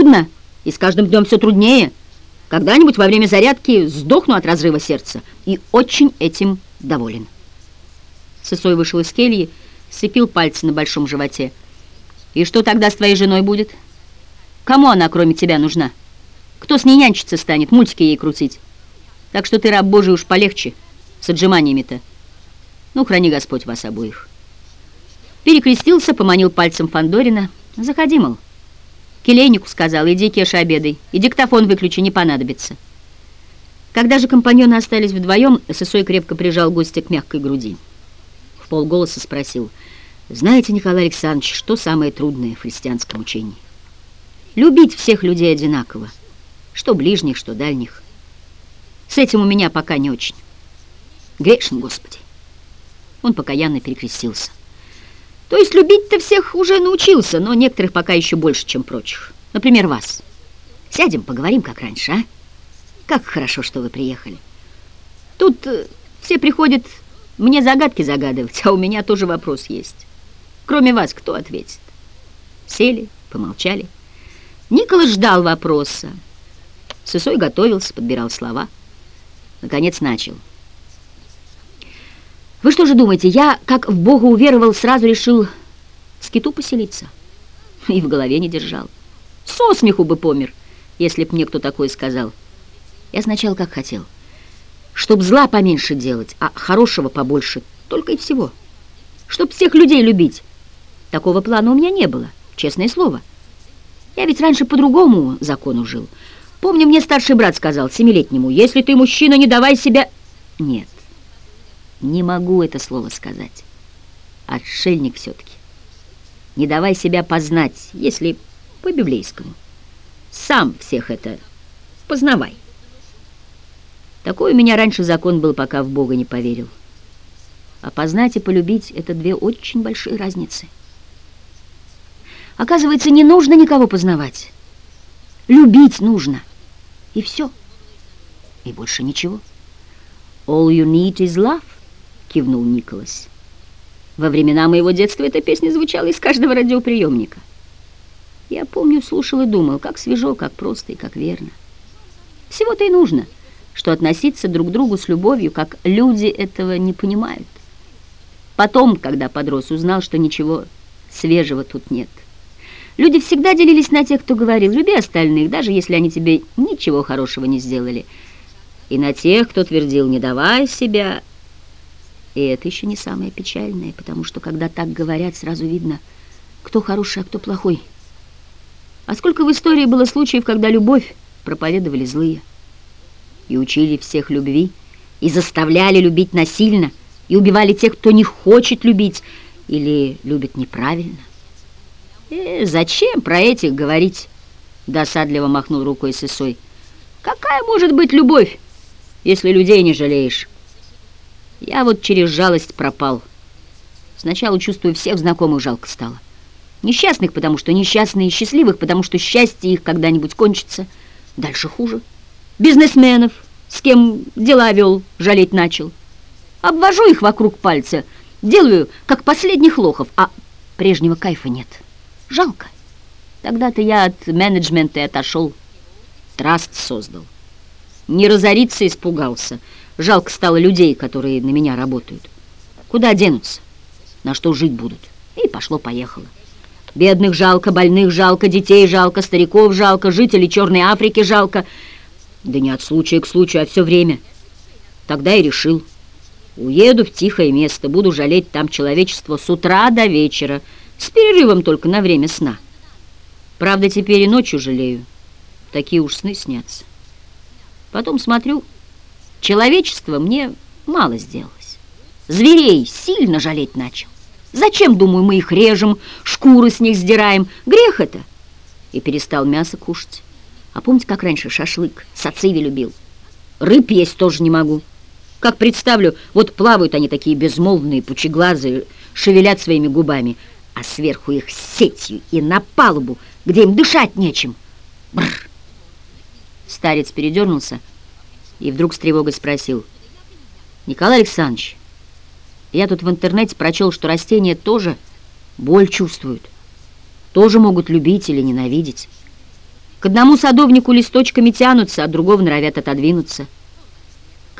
трудно, и с каждым днем все труднее. Когда-нибудь во время зарядки сдохну от разрыва сердца. И очень этим доволен. Сысой вышел из кельи, сцепил пальцы на большом животе. «И что тогда с твоей женой будет? Кому она, кроме тебя, нужна? Кто с ней нянчиться станет, мультики ей крутить? Так что ты, раб Божий, уж полегче с отжиманиями-то. Ну, храни Господь вас обоих». Перекрестился, поманил пальцем Фандорина. «Заходи, мол». Келейнику сказал, иди, Кеша, обедай, и диктофон выключи, не понадобится. Когда же компаньоны остались вдвоем, Сысой крепко прижал гостя к мягкой груди. В полголоса спросил, знаете, Николай Александрович, что самое трудное в христианском учении? Любить всех людей одинаково, что ближних, что дальних. С этим у меня пока не очень. Грешен, Господи. Он покаянно перекрестился. То есть любить-то всех уже научился, но некоторых пока еще больше, чем прочих. Например, вас. Сядем, поговорим, как раньше, а? Как хорошо, что вы приехали. Тут э, все приходят мне загадки загадывать, а у меня тоже вопрос есть. Кроме вас, кто ответит? Сели, помолчали. Николас ждал вопроса. Сысой готовился, подбирал слова. Наконец начал. Вы что же думаете, я, как в Бога уверовал, сразу решил в скиту поселиться? И в голове не держал. Со смеху бы помер, если б мне кто такое сказал. Я сначала как хотел. Чтоб зла поменьше делать, а хорошего побольше, только и всего. Чтоб всех людей любить. Такого плана у меня не было, честное слово. Я ведь раньше по другому закону жил. Помню, мне старший брат сказал, семилетнему, если ты мужчина, не давай себя... Нет. Не могу это слово сказать. Отшельник все-таки. Не давай себя познать, если по-библейскому. Сам всех это познавай. Такой у меня раньше закон был, пока в Бога не поверил. А познать и полюбить — это две очень большие разницы. Оказывается, не нужно никого познавать. Любить нужно. И все. И больше ничего. All you need is love кивнул Николас. Во времена моего детства эта песня звучала из каждого радиоприемника. Я помню, слушал и думал, как свежо, как просто и как верно. Всего-то и нужно, что относиться друг к другу с любовью, как люди этого не понимают. Потом, когда подрос, узнал, что ничего свежего тут нет. Люди всегда делились на тех, кто говорил, люби остальных, даже если они тебе ничего хорошего не сделали, и на тех, кто твердил, не давай себя, и это еще не самое печальное, потому что, когда так говорят, сразу видно, кто хороший, а кто плохой. А сколько в истории было случаев, когда любовь проповедовали злые, и учили всех любви, и заставляли любить насильно, и убивали тех, кто не хочет любить или любит неправильно. «Э, зачем про этих говорить?» — досадливо махнул рукой Сысой. «Какая может быть любовь, если людей не жалеешь?» Я вот через жалость пропал. Сначала чувствую всех знакомых жалко стало. Несчастных, потому что несчастные, счастливых, потому что счастье их когда-нибудь кончится. Дальше хуже. Бизнесменов, с кем дела вел, жалеть начал. Обвожу их вокруг пальца, делаю, как последних лохов, а прежнего кайфа нет. Жалко. Тогда-то я от менеджмента и отошел. Траст создал. Не разориться испугался — Жалко стало людей, которые на меня работают. Куда денутся? На что жить будут? И пошло-поехало. Бедных жалко, больных жалко, детей жалко, стариков жалко, жителей Черной Африки жалко. Да не от случая к случаю, а все время. Тогда и решил. Уеду в тихое место, буду жалеть там человечество с утра до вечера, с перерывом только на время сна. Правда, теперь и ночью жалею. Такие уж сны снятся. Потом смотрю... Человечество мне мало сделалось. Зверей сильно жалеть начал. Зачем, думаю, мы их режем, шкуры с них сдираем? Грех это. И перестал мясо кушать. А помните, как раньше шашлык сациви любил? Рыб есть тоже не могу. Как представлю, вот плавают они такие безмолвные, пучеглазые, шевелят своими губами, а сверху их сетью и на палубу, где им дышать нечем. Бррр! Старец передернулся, и вдруг с тревогой спросил. «Николай Александрович, я тут в интернете прочел, что растения тоже боль чувствуют, тоже могут любить или ненавидеть. К одному садовнику листочками тянутся, от другого норовят отодвинуться.